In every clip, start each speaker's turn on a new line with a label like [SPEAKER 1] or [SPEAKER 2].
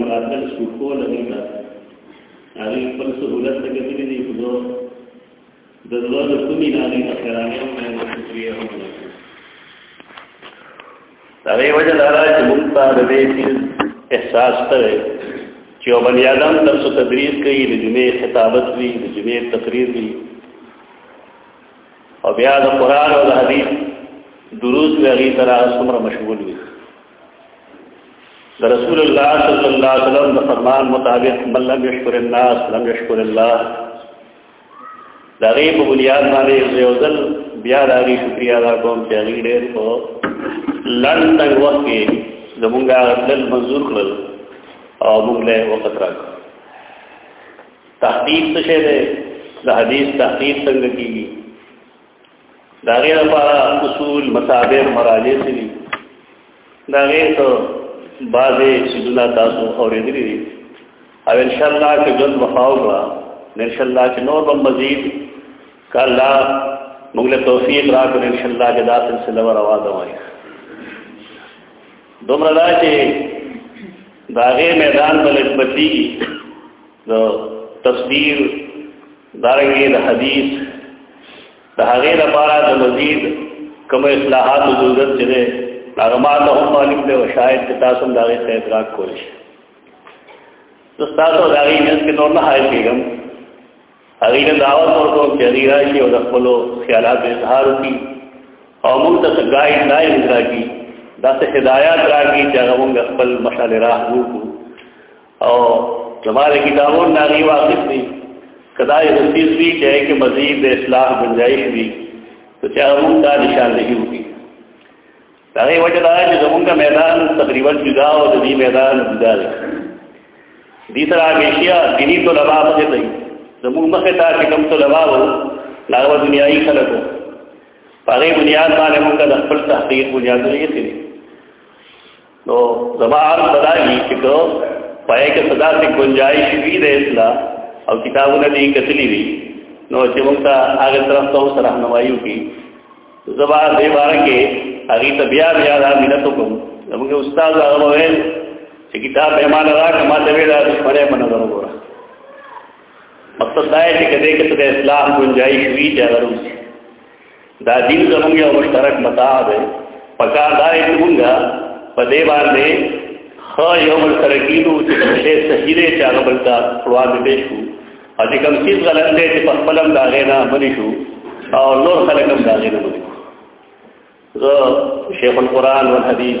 [SPEAKER 1] مراتب شو ټول دې دا هغه خپل سہولت ته کېږي دې په دوه د دوه د کومې ناري په خیرانه باندې تشریح هم دا وی وجه لاره چې موږ ته د دې احساس ته چې او بنی آدم درس او تدریس کوي د جمعې خطابت وی د جمعې تقریر وی او بیا د قران او د حدیث دروس وی هغه تر څومره مشغول وی د رسول الله صلی الله علیه وسلم د فرمان مطابق من لم یشکر الناس لم یشکر الله دا غي په بنیاد باندې یو ځل بیا دا غي شکریا ادا کوم چې غي ډېر په لندن وخت کې زمونږه خپل منظور کړل او موږ له وخت راک تحقیق څه شه ده د حدیث تحقیق څنګه کیږي دا غیر لپاره اصول مصابر مراجع سری دا غیر ته بعضې سیدونه تاسو اورېدلي دي او ان شاء الله چې ګل وفاو کړه ان شاء الله چې نور هم مزید که الله موږ له توفیق راکړي ان شاء الله چې دا سلسله به روان وي دومره دا چې د هغې میدان ته لږ بدلېږي نو تفسیر دارنګه د حدیث د هغه لپاره د مزید کوم اصلاحات او ضرورت چې ده هغه ما ته هم معلوم دی او شاید چې تاسو هم دا غي ادراک کول شي نو تاسو دا غي نه کې نور نه حایل کېږم هغه نه دعوت ورکو چې هغه راشي او د خپل خیالات اظهار وکړي او موږ ته ګایډ لاین راکړي دا څه هدایات راکړي چې هغه موږ خپل مشال راه وکړو او جمال کتابون ناغي واقف دي کدای رسیز وی چې کې مزید د اصلاح گنجائش وی ته چا موږ دا نشاندهي وکړي دا یې وجه دا چې زمونږ میدان تقریبا جدا او د دې میدان جدا دی دې سره همیشه دینی طلباء پکې دی زمونږ مخه ته چې کوم طلباء وو لاغه دنیایي خلکو په دې بنیاد باندې موږ د خپل تحقیق بنیادونه یې نو زما حال بدایي چې کو پای کې صدا سے گنجائش وی د اصلاح او کتابونه دې کتلی وی نو چې موږ ته هغه طرف ته سره راهنمایي وکړي زبا دې باره کې هغه ته بیا بیا دا مینت کوم موږ استاد هغه وویل چې کتاب به مال راک ما ته ویل د پرې په نظر وګوره مقصد دا دی چې کله کې ته اسلام گنجائش وی چې هغه دا دین زموږ یو مشترک متاع دی پکار دا یې مونږه په دې باندې خو یو بل سره کینو چې شی صحیح دی چې هغه بل ته وړاندې پېښ شو او چې کوم څه غلط دی چې په خپل هم دا غې نه منې شو او نور خلک هم دا غې نه منې زه شیخ القرآن والحدیث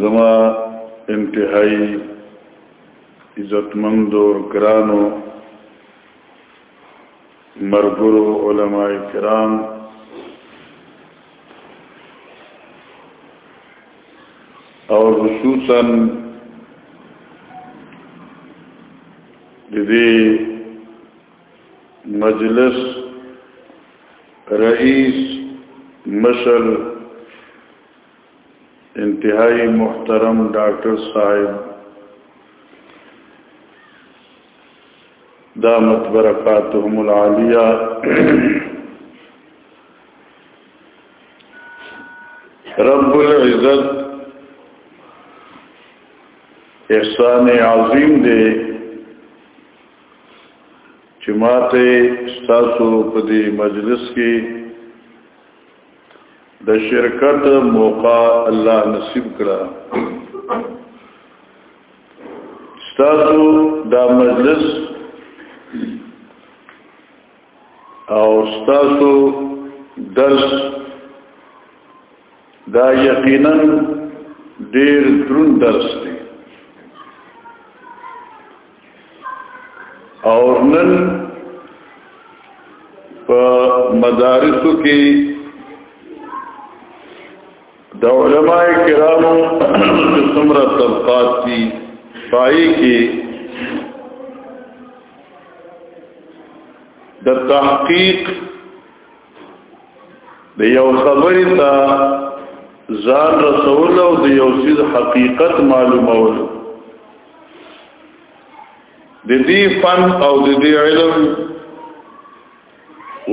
[SPEAKER 2] زما انتهایی عزتمند اور گرانو مرګرو علما کرام او خصوصا د دې مجلس رئیس مشر انتهایی محترم ډاکټر صاحب دامت برکاتهم العالیه رب العزت احسان عظیم دی چې ماته تاسو په دې مجلس کې د شرکت موقع الله نصیب کړه تاسو دا مجلس او تاسو درس دا یقینا ډیر درون درس دی او نن په مدارسو کې د علماء کرامو څومره طبقات دي پای کې د تحقیق د یو خبرې ته ځان رسول او د یو چیز حقیقت معلومول د دې فن او د دې علم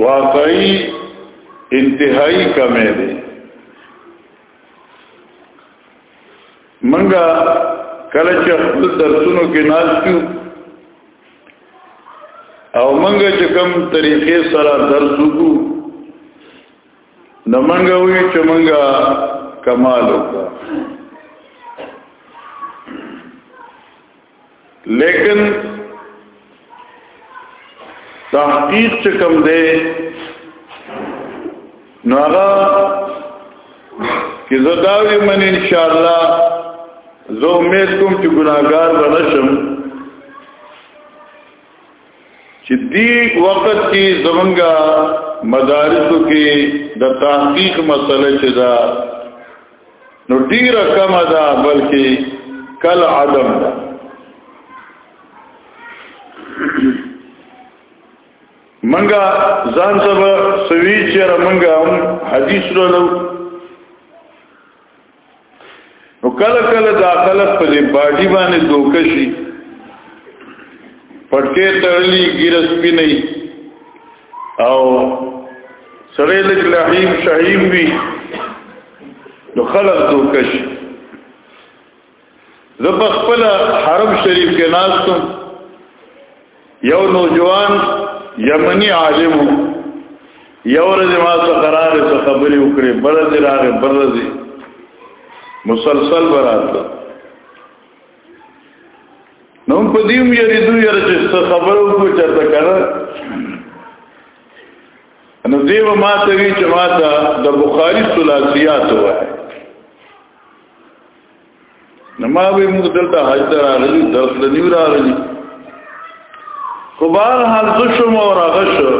[SPEAKER 2] واقعي انتهایی کمې دي منګه کله چې خپل درسونو کې ناشتو او منګه چې کوم طریقې سره درس وکړو نو منګه وی چې منګه کمال وکړو لیکن تحقیق چې کوم دی نو هغه کې زداوی من ان شاء الله زه امید کوم چې ګناګار بنشم چې دی وخت کې زمونږه مدارسو کې د تحقیق مسله چې دا نو ډیره کم ده بلکې کل عدم ده منګه ځان ته به سوي چې را منګه هم حدیث لولو نو کله کله دا خلک په دې باډي باندې دوکه شي پټکې تړلي ګیرس پی نه او سړی لګ لحیم شهیم وی نو خلق دوکه شي زه په خپل حرم شریف کې ناستم یو نوجوان یمنی عالم یو ورځ ما سره قرار سره خبرې وکړې بل ورځ راغې بل ورځ مسلسل براته نو په دې مې یې دوی یې چې څه خبرو کو چرته کړه نو دیو ما ته وی چې ما ته د بخاری ثلاثیات وایي نما به موږ دلته حج ته راغلي درس ته نیو راغلي خو بهر حال زه شوم او راغه شو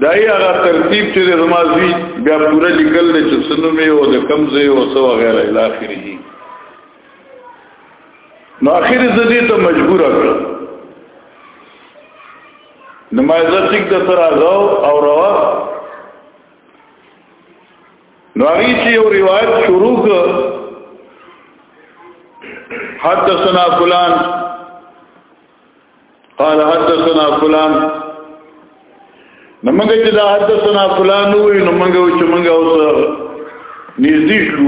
[SPEAKER 2] دا یې هغه ترتیب چې زما زوی بیا پوره لیکل دی چې څه نوم یې او د کوم ځای او څه وغیره الی اخره نو اخر زه دې ته مجبور کړم نمایزه ټیک د سره راځو او روا نو هغه چې یو روایت شروع ک حدثنا فلان قال حدثنا فلان نمنګ چې دا حدثنا فلان وي نو منګ چې منګ اوس نږدې شو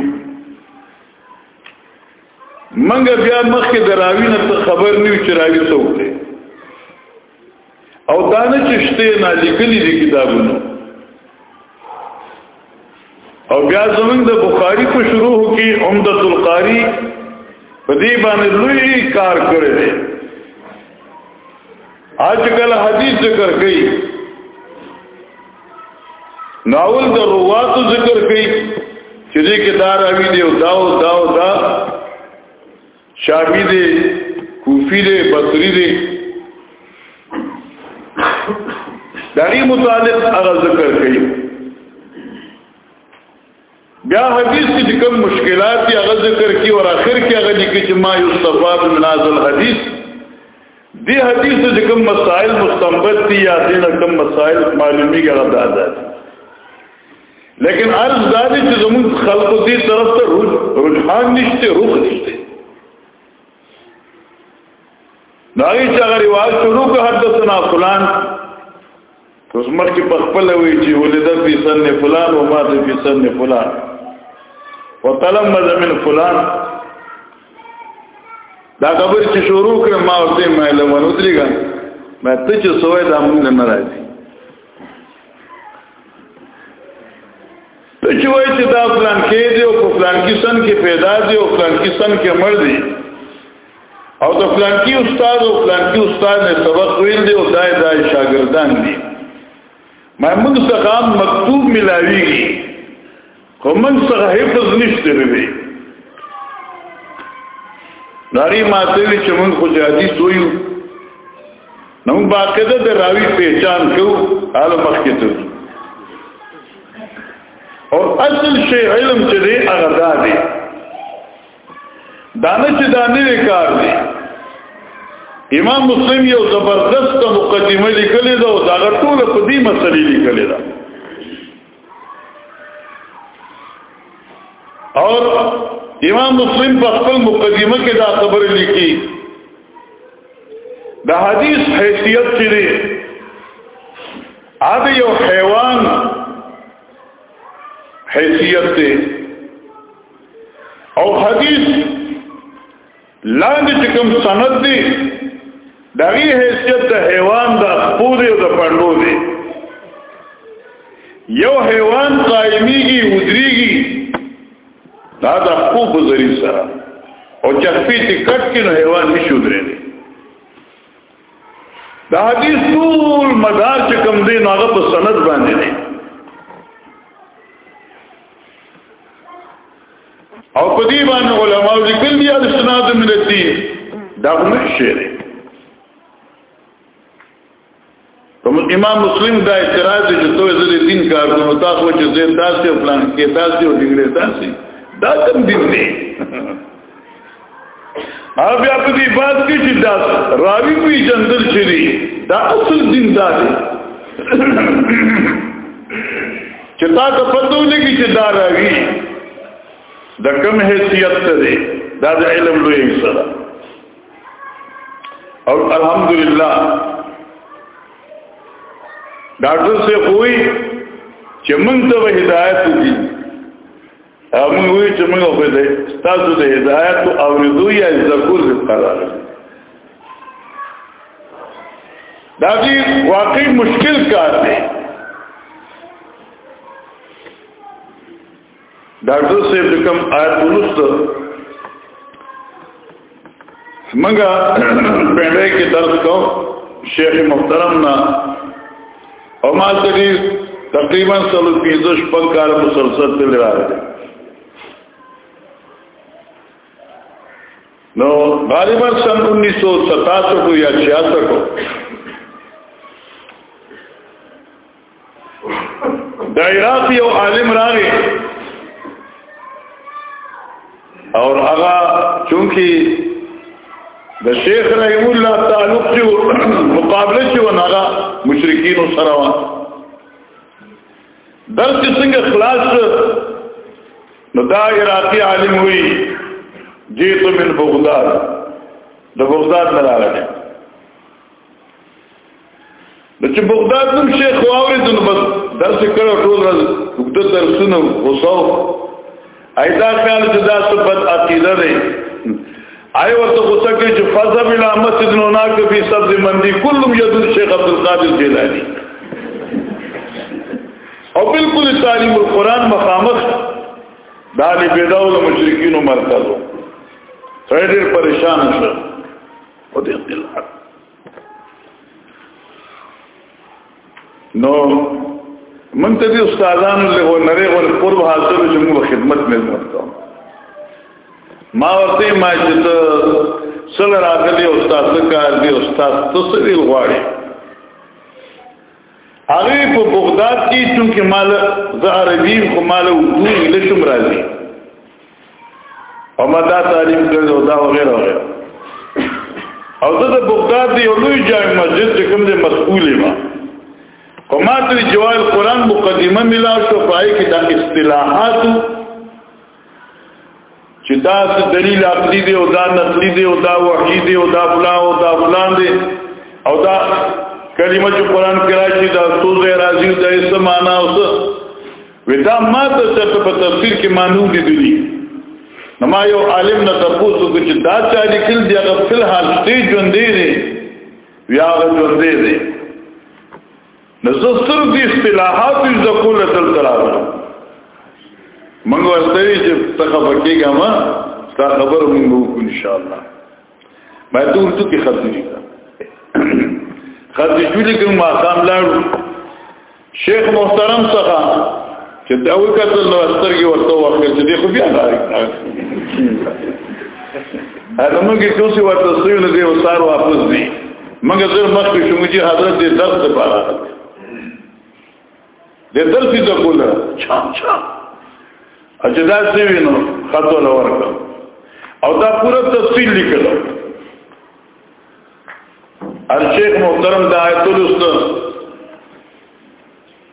[SPEAKER 2] منګ بیا مخکې دراوی نه خبر نیو چې راوی څوک دی او دا نه چې شته نه لیکلي دي کتابونه او بیا زمونږ د بخاری په شروع کې عمدۃ القاری په دې باندې لوی کار کړی دی اج کل حدیث ذکر کړي ناول د روات ذکر کړي چې دې کې دار اوی دی او دا او دا او دا شامی دی کوفی دی بصری دی داری متعلق اغا ذکر کئی بیا حدیث کی کم مشکلات کی اغا ذکر کی اور آخر کی اغا لکی چی ما یستفاد من آزل حدیث دی حدیث کی کم مسائل مستنبت تی یا دینا کم مسائل معلومی کی اغا دادا دی لیکن عرض دا دی چې زموږ خلکو دې طرف ته رجحان نشته روح نشته داغی چا رواج شروع که حدثنا فلان اوس مرکه په خپل وی چې ولید فی سن فلان و مات فی سن فلان وتلمذ من فلان دا خبر چې شروع کړ ما ورته مې لمن ودرېګا مې ته چې سوې دا مونږ نه راځي چې وای چې دا پلان کې دی او پلان کې سن کې پیدا دی او پلان کې سن کې مړ دی او د پلان کې استاد او پلان کې استاد نه سبق ویل دی او دای دای شاګردان دي ما موږ څخه مکتوب ملاویږي خو من څخه حفظ نشته دی ناری ماته وی چې موږ خو جادي سویو نو باقاعده د راوی پہچان کو حال مخکې ته او اصل شی علم چې دی هغه دا دی دانه چې دانه کار دی امام مسلم یو زبردست مقدمه لیکلې ده او دا ټول په دې مسلې لیکلې ده اور امام مسلم په خپل مقدمه کې دا خبره لیکي د حدیث حیثیت چې دی اده یو حیوان حیثیت دی او حدیث لاندې چې کوم سند دی دغه حیثیت د حیوان د خپو دی او د پړلو دی یو حیوان قائمیږي ودریږي دا د خپو په ذریعہ سره او چې خپې ته کټ کې نو حیوان نشو درې دی دا حدیث ټول مدار چې کوم دی نو هغه په سند باندې دی او په دې باندې علما ذکر دي د سناد من الدين دا نه شي امام مسلم دا اعتراض چې څو زری دین کار کوم تاسو چې زیر داسې او پلان کې داسې او ډیګری داسې دا کوم دین دی او بیا په دې باز کې چې دا راوی وی جندل چری دا اصل دین دا دی چې تا ته پدو لګی چې دا راوی د کم حیثیت ته دی دا د علم لوی سره او الحمدلله ډاکټر سے کوئی چې مونږ ته هدایت دي موږ وی چې موږ په دې تاسو د هدایت او رضو یا ذکر قرار دا دی واقعي مشکل کار دی ډاکټر صاحب کوم آیت ولست منګه پنده کې درس کو شیخ محترم نا او ما تدې تقریبا سلو پیزش په کار مسلسل تل راغلی نو غالبا سن 1967 یا 66 د عراق یو عالم راغی او هغه چونکی د شیخ رحم الله تعلق چې مقابله چې ونغه مشرکین سره و درس څنګه خلاص نو دا عراقي عالم وی جیت من بغداد د بغداد نه راغلی نو چې بغداد نوم شیخ واوري نو بس درس کړو ټول ورځ وګد درسونه غوسو ایدا خیال چې دا صفت عقیده ده آی ورته غوسه کې چې فضل الى مسجد نو نا کې په سبز مندي کلم یذ شیخ عبد القادر جیلانی او بالکل تعلیم القرآن مخامخ دالی بیداو دا مشرکینو مرکزو سوی دیر پریشان شو په دې اختلاف نو من ته دي استادانو له نری ول قرب حاصل چې موږ خدمت مې ورته ما ورته ما چې ته سره راغلي استاد څخه دي استاد تاسو ویل غواړي هغه په بغداد کې چې مال زه عربي خو مال اردو انګلیش هم راځي او ما دا تعلیم کړو دا وغیرہ وغیرہ او زه د بغداد دی یو لوی جامع مسجد چې کوم دی مسؤل ما او ما ته جوال قران مقدمه ملا شو پای کې د اصطلاحات چې دا دلیل عقلی دی او دا نقلی دی او دا وحی دی او دا فلان او دا فلان دی او دا کلمه چې قران کې راځي دا سوزه راځي دا یې سمانا اوس ودا ما ته څه په تفسیر کې مانو دي دي نو ما یو عالم نه تاسو ته چې دا چا لیکل دی هغه په حال ستې ژوندې دي یا ژوندې دي نو زه صرف دې اصطلاحات د کول تل تراغله موږ ورته وی چې تخه پکېګه ما تا خبر موږ وکړو ان شاء الله ما ته ورته کې خط دي خط دې جوړې کوم ما قام لاړو شیخ محترم څخه چې دا وکړل نو سترګې ورته وکړې چې دې خو بیا نه هغه موږ چې اوسې ورته سوي نه دی او سار واپس دی موږ زر مخکې شو چې حضرت دې درس ته پاره دې درس ته کوله چا چا اجدا سی وینو خطو لور او دا پوره تفصیل لیکل ارشیخ محترم دا آیت الوسط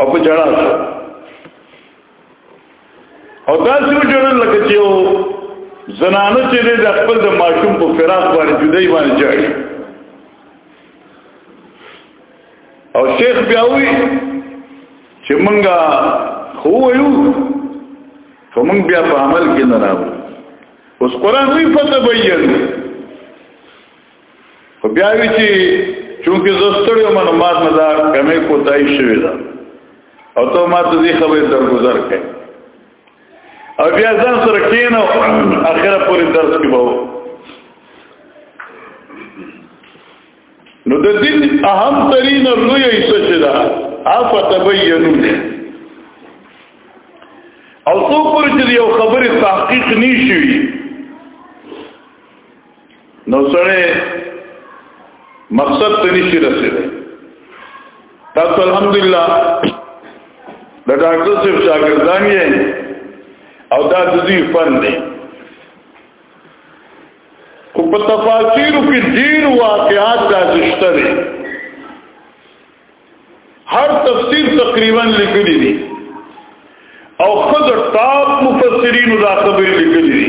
[SPEAKER 2] او په جړا شو او دا چې جوړل لکه چې یو زنانه چې د خپل د ماشوم په فراق باندې جدای باندې جاړي او شیخ بیا وی چې مونږه خو یو خو مونږ بیا په عمل کې نه راو اوس قران وی فتبین خو بیا وی چې چونکه زستړی من ما نه دا کمه کوتای شوی دا او ته ما ته دې خبرې درگذر کړې او بیا ځان سره کینو اخره پوری درس کې وو نو د دین اهم ترین لوی حصہ چې دا افتبینو او څو پر چې یو خبره تحقیق نشي نو سره مقصد ته نشي رسیدي تاسو الحمدلله د ډاکټر صاحب شاګردان یې او دا د دې فن دی خو په تفاسیر کې ډیر واقعات دا زشته دي هر تفسیر تقریبا لیکلي دي او خود ټاپ مفسرین دا خبرې لیکلي دي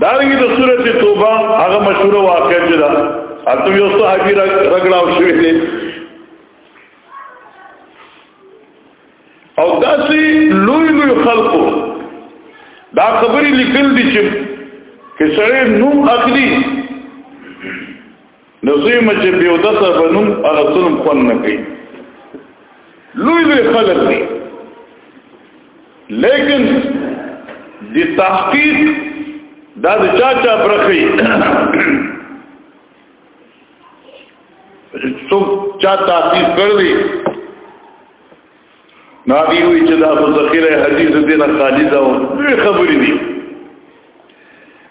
[SPEAKER 2] دا رنګه د سورته توبه هغه مشهور واقعه چې دا اته یو صحابي رګړاو شوی دی او داسې لوی لوی خلقو دا خبرې لیکل دي چې کسره نوم اخلي نو زوی مې چې بیا دته بنوم هغه څلم خون نه کوي لوی لوی خلک دي لیکن د تحقیق دا د چا چا برخي څو چا تحقیق کړی نبی وی چې دا ابو ذخیره حدیث دې نه خالی دا و خبرې دي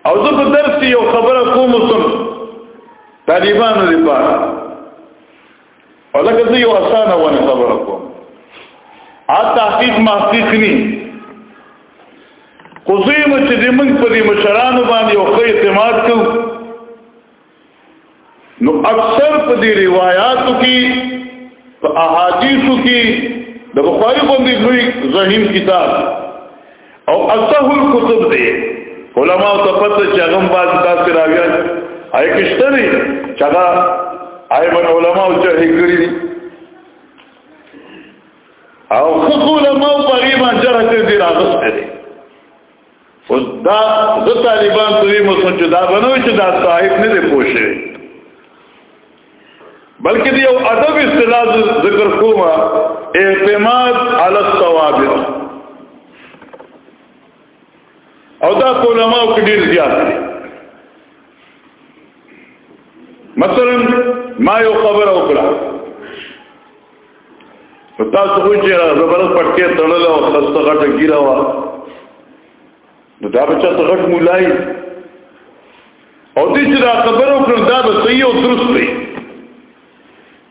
[SPEAKER 2] او زه په درس یو خبره کوم سم طالبانو لپاره او لکه زه یو اسانه ونه خبره کوم ا تحقیق محقق ني خو زه مې چې موږ په دې مشرانو باندې یو خې اعتماد کوو نو اکثر په دې روایتو کې په احادیثو کې د بخاری باندې لوی زهیم کتاب او اصح الكتب دی علما ته پته چې هغه باز تاسو راویان آی کشته دی چې هغه آی بن علما او چې هګری دی او خو علما په غیبه جره دې راغسته دی او دا د طالبان ته وی مسو چې دا بنو چې دا صاحب نه دی پوښي بلکې دی او ادب اصطلاح ذکر کوما اعتماد علی الثوابت او دا علماء کې ډیر زیات دي مثلا ما یو خبر او کړه په تاسو خو چې زبرت پټکې تړل او خسته غټه ګیرا وا نو دا بچا ته غټ مولای او دې چې دا خبرو کړ دا به صحیح او درست دی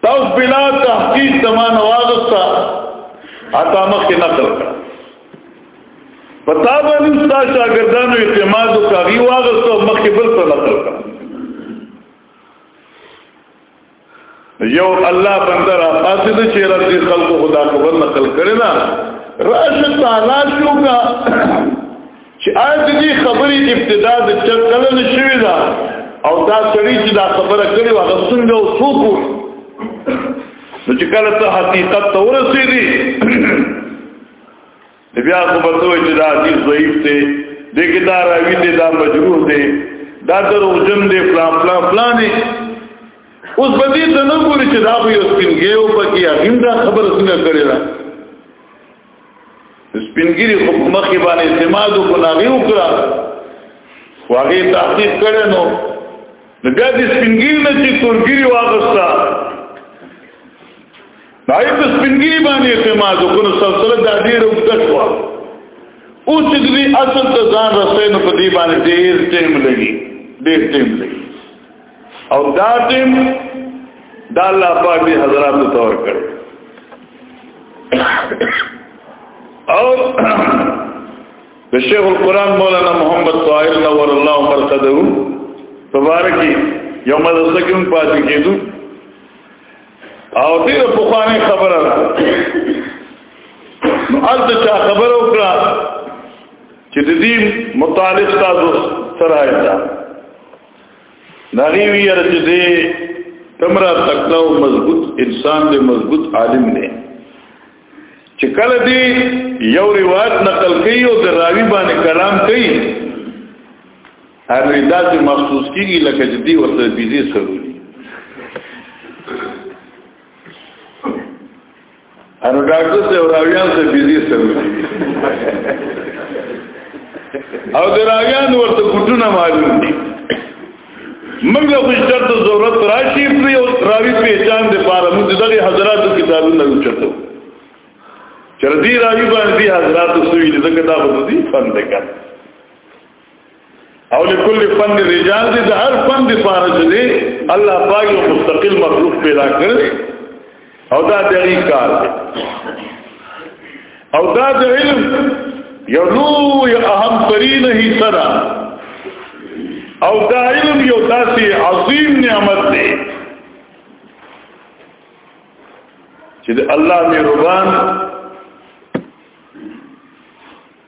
[SPEAKER 2] تاسو بلا تحقیق زمان واغستا اته مخ نه کړ پتا باندې تاسو شاګردانو اعتماد او کاغي واغستا مخ بل څه نه کړ یو الله بنده را پاسې د چیرې د خلکو خدا خبر نقل کړي نه راشه تعالی شو کا چې آج دې خبرې ابتدا د چکل نشوي دا او دا سړی چې دا خبره کړي هغه څنګه او څوک نو چې کله ته حقیقت ته ورسېږي بیا خو به ته چې دا حدیث ضعیف دی د کې دا راوی دی دا مجروح دی دا دروغجن دی فلان فلان فلان دی اوس به دې ته نه ګوري چې دا به یو سپینګیو پکې هغه دا خبره څنګه کړې ده سپینګری خو مخې باندې اعتماد کو ناغي وکړه واغې تحقیق کړي نو بیا دې سپینګری نه چې تورګری واغستا دای په سپینګری باندې اعتماد وکړو سلسله د ډیر وخت شو او چې دې اصل ته ځان رسې نو په دې باندې ډیر ټیم لګي ډیر ټیم لګي او دا ټیم دا الله پاک دې حضرات ته تور کړ او د شیخ القران مولانا محمد طاهر نور الله مرقده مبارکي یوم د سکم پاتې کېدو او دې په خوانه خبره ده نو البته چا خبره وکړه چې د دې متعلق تاسو سره آیته دا غي ویل چې دې تمرا تکنا او مضبوط انسان دې مضبوط عالم دی چې کله دې یو روایت نقل کوي او د راوی باندې کلام کوي هغه داسې محسوس کیږي لکه چې دی ورته بيزي سروري انو ډاکټر ته راویان ته بيزي سروري او دراویان ورته ګټونه معلوم دي موږ له خوشتر ته ضرورت راشي پری او راوی پہچان دې پاره موږ دغه حضرات کتابونه وچتو چر دې راوی باندې حضرات سوي دې څنګه دا بدو دي فن دې کړ او لكل فن رجال دې د هر فن د پاره دې الله پاک یو مستقل مخلوق پیدا کړ او دا دغه کار دی او دا د علم یو لوی اهم ترین حصہ ده او دا علم یو داسې عظیم نعمت دی چې د الله مهربان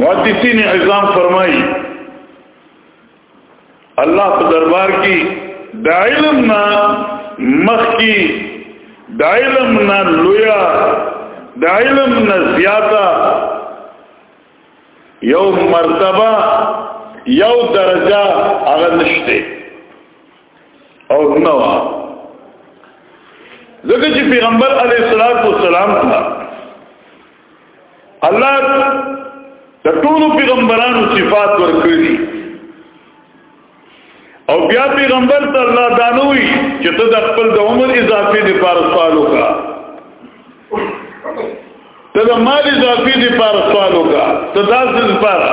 [SPEAKER 2] محدثین عظام فرمایي الله په دربار کې د علم نه مخ کې د علم نه لویا د علم نه زیاته یو مرتبه یو درجه هغه نشته او نو ځکه چې پیغمبر علیه الصلاۃ والسلام ته الله د ټولو پیغمبرانو صفات ورکړي او بیا پیغمبر ته الله دانوي چې ته د خپل د عمر اضافي لپاره سوال وکړه ته د مال اضافي لپاره سوال وکړه ته داسې لپاره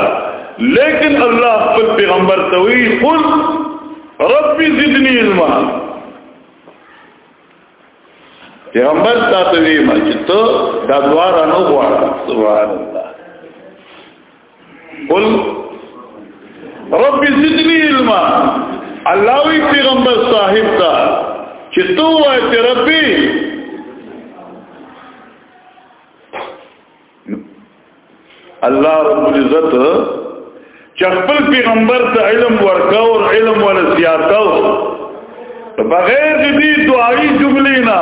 [SPEAKER 2] لیکن الله خپل پیغمبر ته وی قل ربي زدني علما پیغمبر تاسو وی ما چې ته دا دوار نه غواړ سبحان الله قل رب زدنی علما الله وی پیغمبر صاحب تا چې تو وای چې ربي الله رب العزت چې خپل پیغمبر ته علم ورکاو او علم ول زیاتاو بغیر دې دعایي جملې نه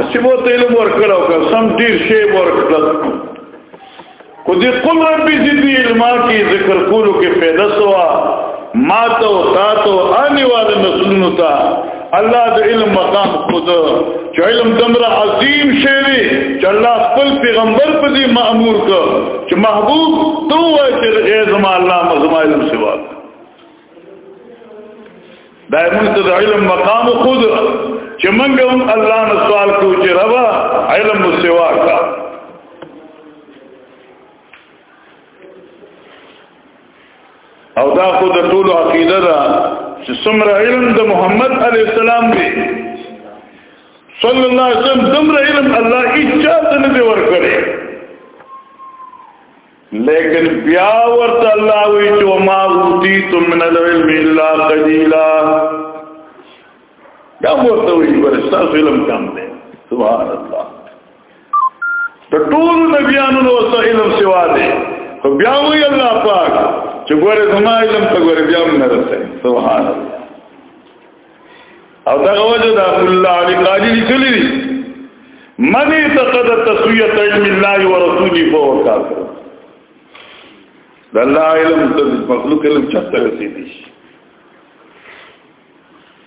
[SPEAKER 2] اسمو ته علم ورکړو که سم ډیر شی ورکړل کو دې قل ربي دې علما کې ذکر کولو کې فائدہ سوا ما ته او تا ته اني والے مسلمانو ته الله د علم مقام خود چې علم دمره عظیم شی دی چې الله خپل پیغمبر په دې مأمور ک چې محبوب تو وای چې ای زما الله مزما علم سوا دا موږ د علم مقام خود چې موږ هم الله نه سوال کوو چې ربا علم سوا کا او دا خو د ټولو عقیده ده چې څومره علم د محمد علی السلام دی صلی الله علیه وسلم دمر علم الله اجازه نه دی ورکړي لیکن بیا ورته الله وی چې ما اوتی تم من العلم الا قليلا دا ورته وی ورستا علم کم دی سبحان الله د ټول نبیانو نو څه علم سوا دی خو بیا وی الله پاک چې ګوره زما علم ته ګوره بیا نه رسې سبحان الله او دا وجه دا الله علی قاضی لیکلی دی من اعتقد تسویت علم الله ورسوله فهو کافر د الله علم ته مخلوق علم چاته رسیدي شي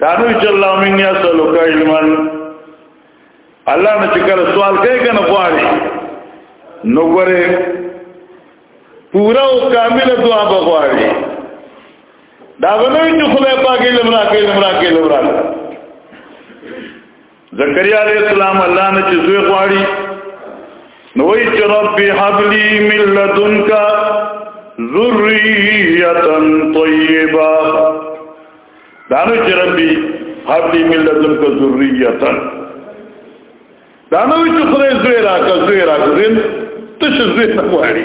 [SPEAKER 2] دانو چې الله مين يا سلوک علما الله نه چې کله سوال کوي کنه غواړي نو ګوره پورا او کامل دعا بغواړي دا غوړي چې خدای پاک یې لمرا کې لمرا کې لمرا زکریا علیہ السلام الله نه چې زوی غواړي نو وی چې رب هب لي من لدنک ذریه طیبه دانو چې رب هب لي من لدنک ذریه دانو چې خدای زوی راکړه زوی راکړه تشه زوی نه غواړي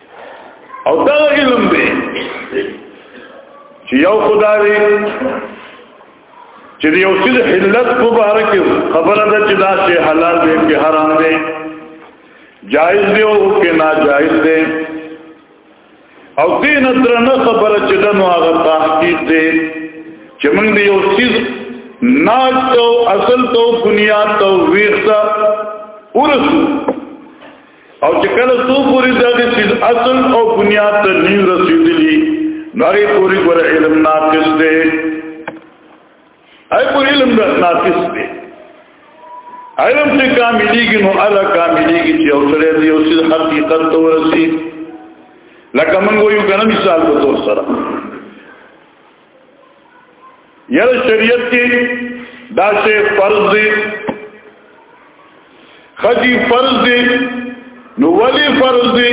[SPEAKER 2] او دا علم دی چې یو خدای دی چې یو څه حلت په بهر کې خبره ده چې دا شی حلال دی که حرام دی جائز دی او که ناجائز دی او دې نه درنه خبره چې دا نو هغه تحقیق دی چې موږ دی یو څه ناج تو اصل تو بنیاد تو ویختا ورسو او چې کله څو پوری دغه چیز اصل او بنیاد ته نیو رسیدلی ناری پوری ګور علم ناقص دی اي پوری علم ناقص دی علم چې کاملېږي نو الا کاملېږي چې او سره دی او سید حقیقت ته ورسی لکه موږ یو کنه مثال په تور سره یل شریعت کې دا چې فرض دی خدي فرض دی نو ولی فرض دی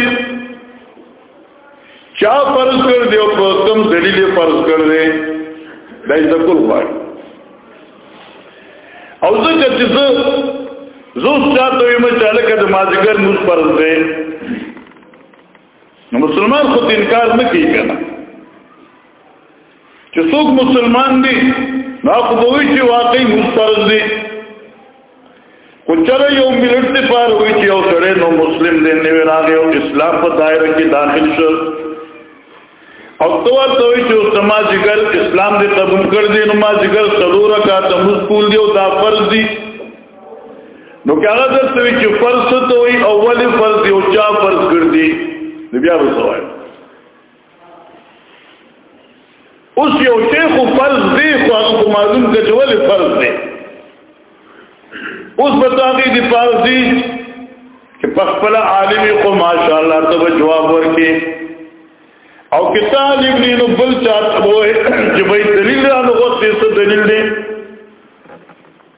[SPEAKER 2] چا فرض کړ دی او په کوم دلیل فرض کړ دی دا یې ذکر وایي او ځکه چې زه زوس چاته یې مې چاله کده ماځګر موږ فرض دی نو مسلمان خو انکار نه کوي کنه چې څوک مسلمان دي دا خو به وي چې واقعي مسترز دي خو چره یو ملت ته پار وي چې یو سره نو مسلم دي نه راغی او اسلام په دایره کې داخل شو او تو ورته وي چې سما ذکر اسلام دې قبول کړ دې نو ما ذکر ضرور کا ته مسکول دی او دا فرض دی نو کله د سوي چې فرض ته وي اول فرض یو چا فرض کړ دي نو بیا به سوال اوس یو چې خو فرض دی خو هغه معلوم دی چې ولې فرض دی اوس په تاګه دي فرض دي چې په خپل عالم خو ماشاءالله ته جواب ورکړي او که طالب نه نو بل چاته وای چې به دلیل نه غوښتي څه دلیل دی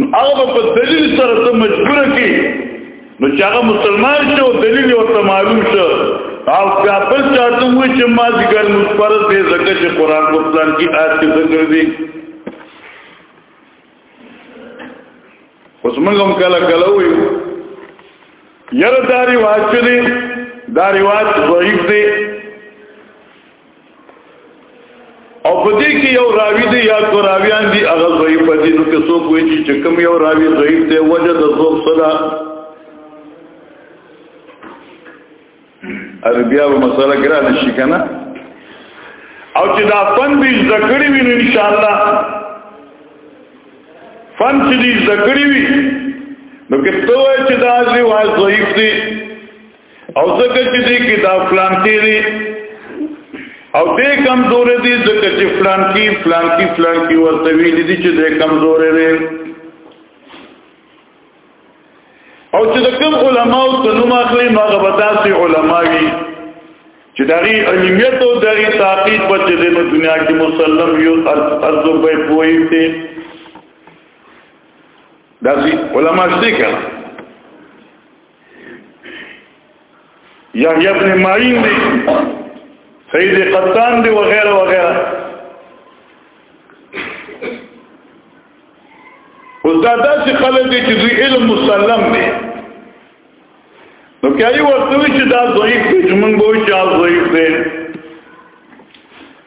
[SPEAKER 2] نو هغه په دلیل سره ته مجبور کی نو چې هغه مسلمان شو دلیل ورته معلوم شو او بیا بل چاته وی چې ما ذکر مصفرض دی ځکه چې قران په پلان کې آیت کې ذکر دی اوس موږ هم کله کله وایو یره دا رواج دی دا رواج ضعیف دی او په دې کې یو راوی دی یا کو راویان دی هغه ضعیف دي نو کې څوک وایي چې کوم یو راوی ضعیف دی وجه د ذوق صدا عربیا و مسله ګران شي کنه او چې دا فن به ذکرې وي ان شاء الله فن چې دې ذکرې وي نو کې ته چې دا دی وای ضعیف دی او ځکه چې دې کې دا فلان کې دي او دې کمزور دي ځکه چې فلان کې فلان کې فلان کې ورته ویل دي چې دې کمزور دي او چې د کوم علماو ته نوم اخلي نو هغه بداسي علماوي چې دغه علمیت او دغه تحقیق په دې دنیا کې مسلم یو ارزو په پوي ته داسي علما شته کړه یحیی ابن معین دی سید قطان دی وغیرہ وغیرہ اوس دا داسې خلک دي چې دوی علم مسلم دی نو کوي ورته چې دا ضعیف دی چې موږ وایو چې ضعیف دی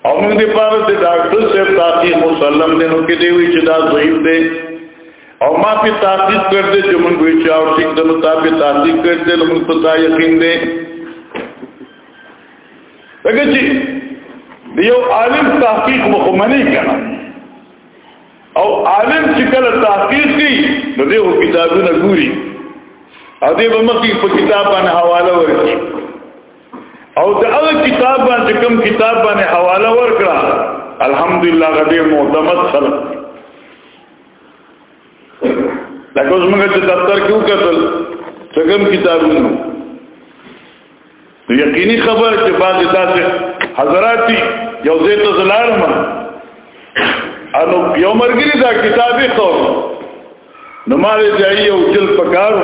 [SPEAKER 2] او موږ دې پاره د ډاکټر صاحب تحقیق مسلم دې نو کې دی وی چې دا ضعیف دی او ما په تحقیق کړ دې چې موږ وی چې او ټیک د نو تابع تحقیق کړ دې نو موږ په تا یقین دی لکه چې یو عالم تحقیق مخمنی کړه او عالم چې کله تحقیق کوي نو دې کتابونه ګوري او دې به مخکې په کتاب باندې حواله ورکړي او د هغه کتاب باندې کوم کتاب باندې حواله ورکړه الحمدلله غدې معتمد خلک لکه اوس موږ چې دفتر کې وکتل چې کوم کتابونه یقیني خبر چې بعد داسې حضرات یو ځای ته زلارم انو یو مرګري دا کتابې خو نو مالې ځای یو جل پکارو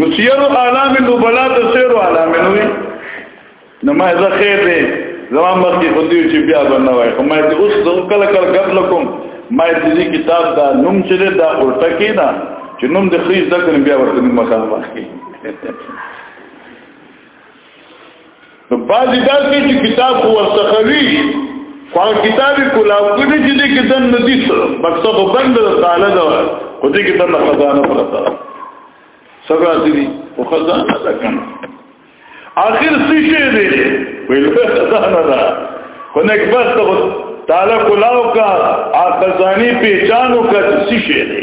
[SPEAKER 2] نو سیر اعلام نبلا د سیر اعلام نوې نو ما زه خیر دی زما مخ کې خوندې چې بیا باندې وای خو ما دې اوس زه کله کله غږ لکم ما دې کتاب دا نوم چې دا ورته کې نه چې نوم د خې ذکر بیا ورته مخامخ کې نو بعضی دا کوي چې کتاب خو ورڅخه وی خو کتاب کولاو کړي چې دې کې دن ندی سره مقصد خو بند ده تعالی دا خو دې کې دن خزانه پرتا سبا دې او خزانه ده کنه اخر څه شي دې ویل په خزانه ده خو نه بس ته تعالی کولاو کا خزانی پہچانو کا څه شي دې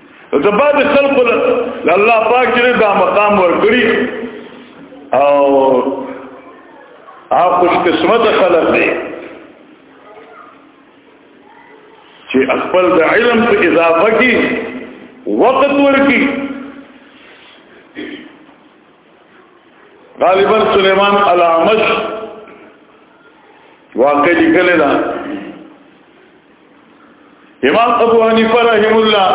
[SPEAKER 2] د بعد خلق له الله پاک دې دا مقام ورکړي او هغه خوش قسمت خلق دي چې خپل د علم په اضافه کې وقت ورکی غالبا سليمان الامش واقع لیکل دا امام ابو حنیفه رحم الله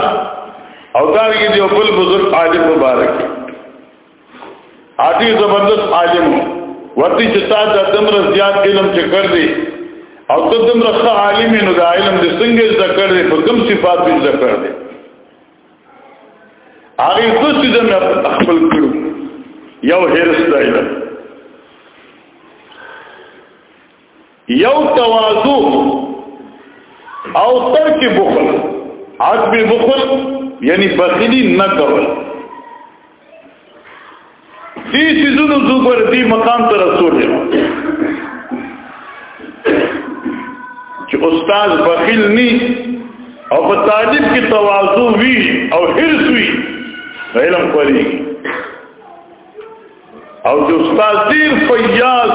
[SPEAKER 2] او دارنګه دی خپل بزرگ عالم مبارک عادی زبردست عالم ورته چې تا د دمر زیات علم چې کړ دی او ته دمر ښه عالم نو د علم د څنګه ذکر دی په کوم صفات دی ذکر دی هغه څه چې د خپل کړو یو هرڅ دی یو تواضع او ترک بخل عدم بخل یعنی بخیلی نه کول دې سيزونو زوبر دې مقام ته رسول دی چې استاد بخیل ني او په طالب کې تواضع وي او حرص وي علم کوي او د استاد ډیر فیاض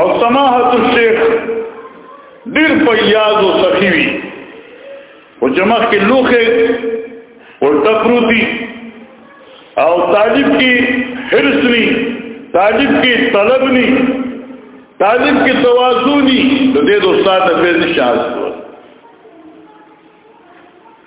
[SPEAKER 2] او سماحت الشیخ ډیر فیاض او سخی وی او جمع کې لوخه ورته پروتي او طالب کې حرس ني طالب کې طلب ني طالب کې توازو ني د دې استاد په نشاست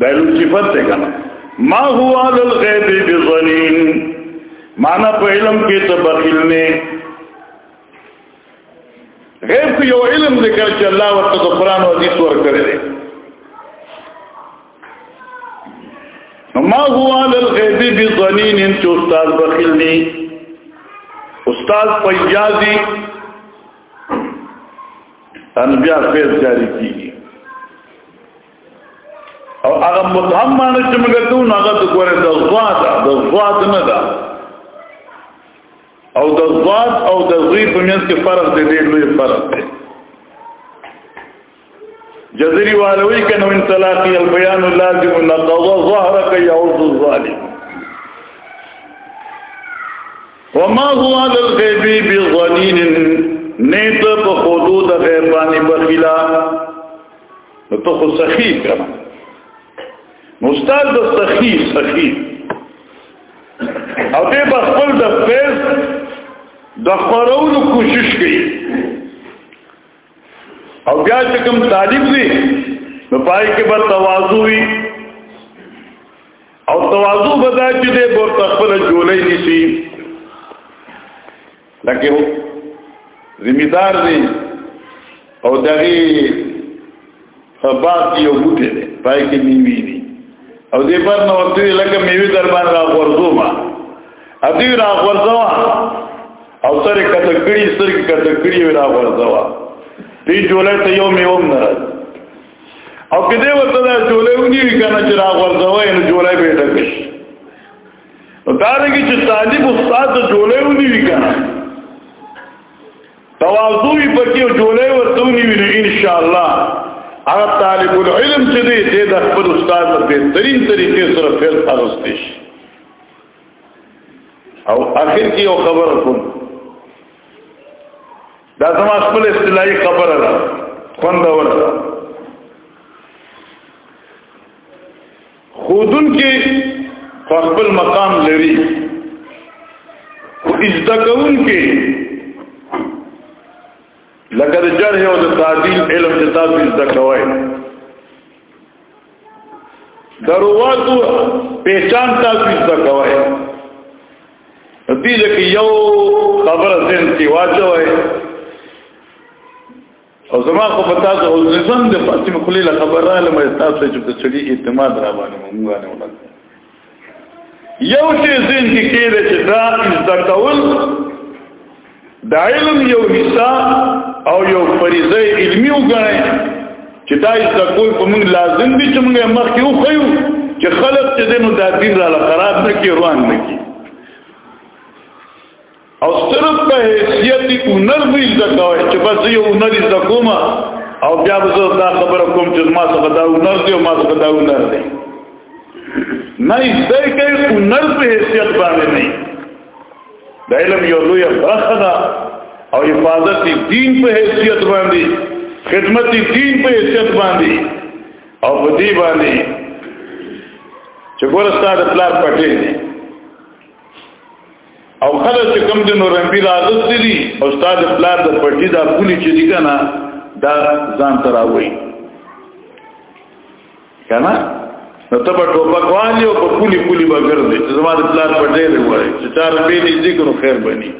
[SPEAKER 2] دا یو صفت دی کنه ما هو علی الغیب بظنین معنا په علم کې ته بخیل نه غیب کې یو علم ذکر چې الله ورته د قران او حدیث ورکړي دي ما هو علی الغیب بظنین چې استاد بخیل نه استاد پیاضی ان بیا فیض جاری کیږي او هغه متهم معنی چې موږ ته نو هغه د ګوره د ضاد د ضاد نه ده او د ضاد او د ضی په منځ کې فرق دی ډېر لوی فرق دی جزري والوي کنه ان تلاقي البيان لازم نقض ظهرك يعوض الظالم وما هو على الغيب بظنين نیت په خودو د غیب باندې بخیلا نو ته خو سخی کړه نو استاد د سخی سخی او دې په خپل د فیض د خبرولو کوشش کوي او بیا چې کوم طالب وي نو پای کې به تواضع وي او تواضع به دا چې دې ورته خپل جوړې نشي لکه زمیدار دی او دغه باغ یو بوټی دی پای کې میوي دي او دې پر نو ورته لکه میوي در باندې راغورځو ما ادي راغورځو او سره کته کړي سره کته کړي ولا ورځوا دې جولای ته یو میوم نه او کله ورته دا جولای ونی کنه چې را ورځوا نو جولای به ډکش نو دا رنګ چې طالب استاد جولای ونی کنه تواضع وی پکې او جولای ورته ونی وی ان شاء الله هغه طالب العلم چې دې د خپل استاد په بهترین طریقې سره فیض اغستې شي او اخر کې یو خبر کوم دا زما خپل اصطلاحي خبره ده خوند ورته خودن کې خپل مقام لري او ازدا کون کې لکه د جرح او د تعدیل علم د تاسو ازدا کوي دروازو پہچان تاسو زده کوي دې لکه یو خبره ځین کې واچوي او زما خو په تاسو او ځم د فاطمه خلیل خبره لمه تاسو چې په چړي اعتماد را باندې مونږ نه ولاګ یو چې زین کې کېده چې دا زده کول د علم یو حصہ او یو فریضه علمی وګڼي چې دا زده کول په موږ لازم دي چې موږ مخکې وخیو چې خلک چې دینو دا دین را لخراب نه کی روان نه کی او صرف په حیثیت هنر مې زده کوي چې بس یو هنر زده کوم او بیا به زه دا خبره کوم چې ما څه دا هنر دی او ما څه دا هنر دی نه زده کوي هنر په حیثیت باندې نه د علم یو لوی برخه ده او حفاظت دین په حیثیت باندې خدمت دین په حیثیت باندې او په دې باندې چې ګورستان پلار پټې دي او کله چې کم د نورمبي راغست دي او استاد پلار د پټي دا پولی چې دي کنه دا ځان تراوي کنه نو ته په ټوپک وانه او په پولی پولی بغیر دي چې زما د پلار پټي دی وای چې چار به دې ذکر خیر بني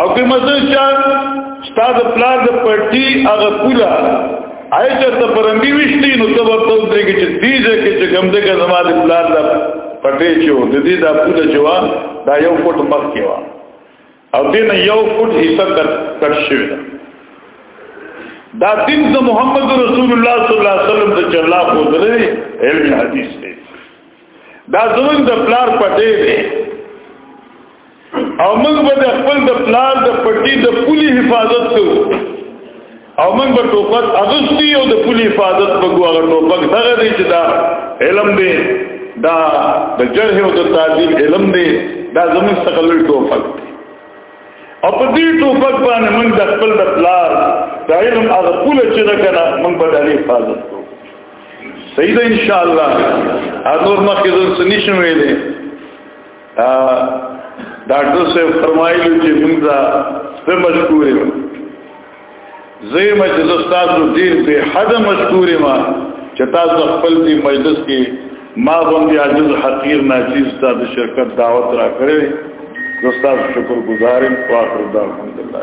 [SPEAKER 2] او کوم مزل چې ستاسو پلار د پټي هغه پولا آی چرته پرمبي وشتي نو ته ورته درګه چې دیځه کې چې کوم دغه زما د پلار د پټي چې و د دې د پولا چې وا دا یو فوټ مخ کې وا او دې نه یو فوټ حصہ کټ شوی دا دین د محمد رسول الله صلی الله علیه وسلم د چلا خو درې علم حدیث دی دا زمونږ د پلار پټې دی او موږ به د خپل د پلار د پټې د پولي حفاظت کوو او موږ به ټوپک اغستی او د پولي حفاظت په ګوغه ټوپک دغه دی چې دا علم دی دا د جرح او د تعدیل علم دی دا زمونږ څخه لوی ټوپک دی او په دې ټوپک باندې موږ د خپل د پلار د علم هغه پوله چې ده کنه موږ به د حفاظت کوو صحیح ده ان شاء الله انور مخکې زر سنشم ویلې ډاکټر صاحب فرمایلی چې موږ دا څه مشکور یو زه ما چې تاسو ډیر به حد مشکور ما چې تاسو خپل دې مجلس کې ما باندې عاجز حقیر ناچیز ته د شرکت دعوت را کړې زه تاسو شکر گزارم او اخر دا الحمدلله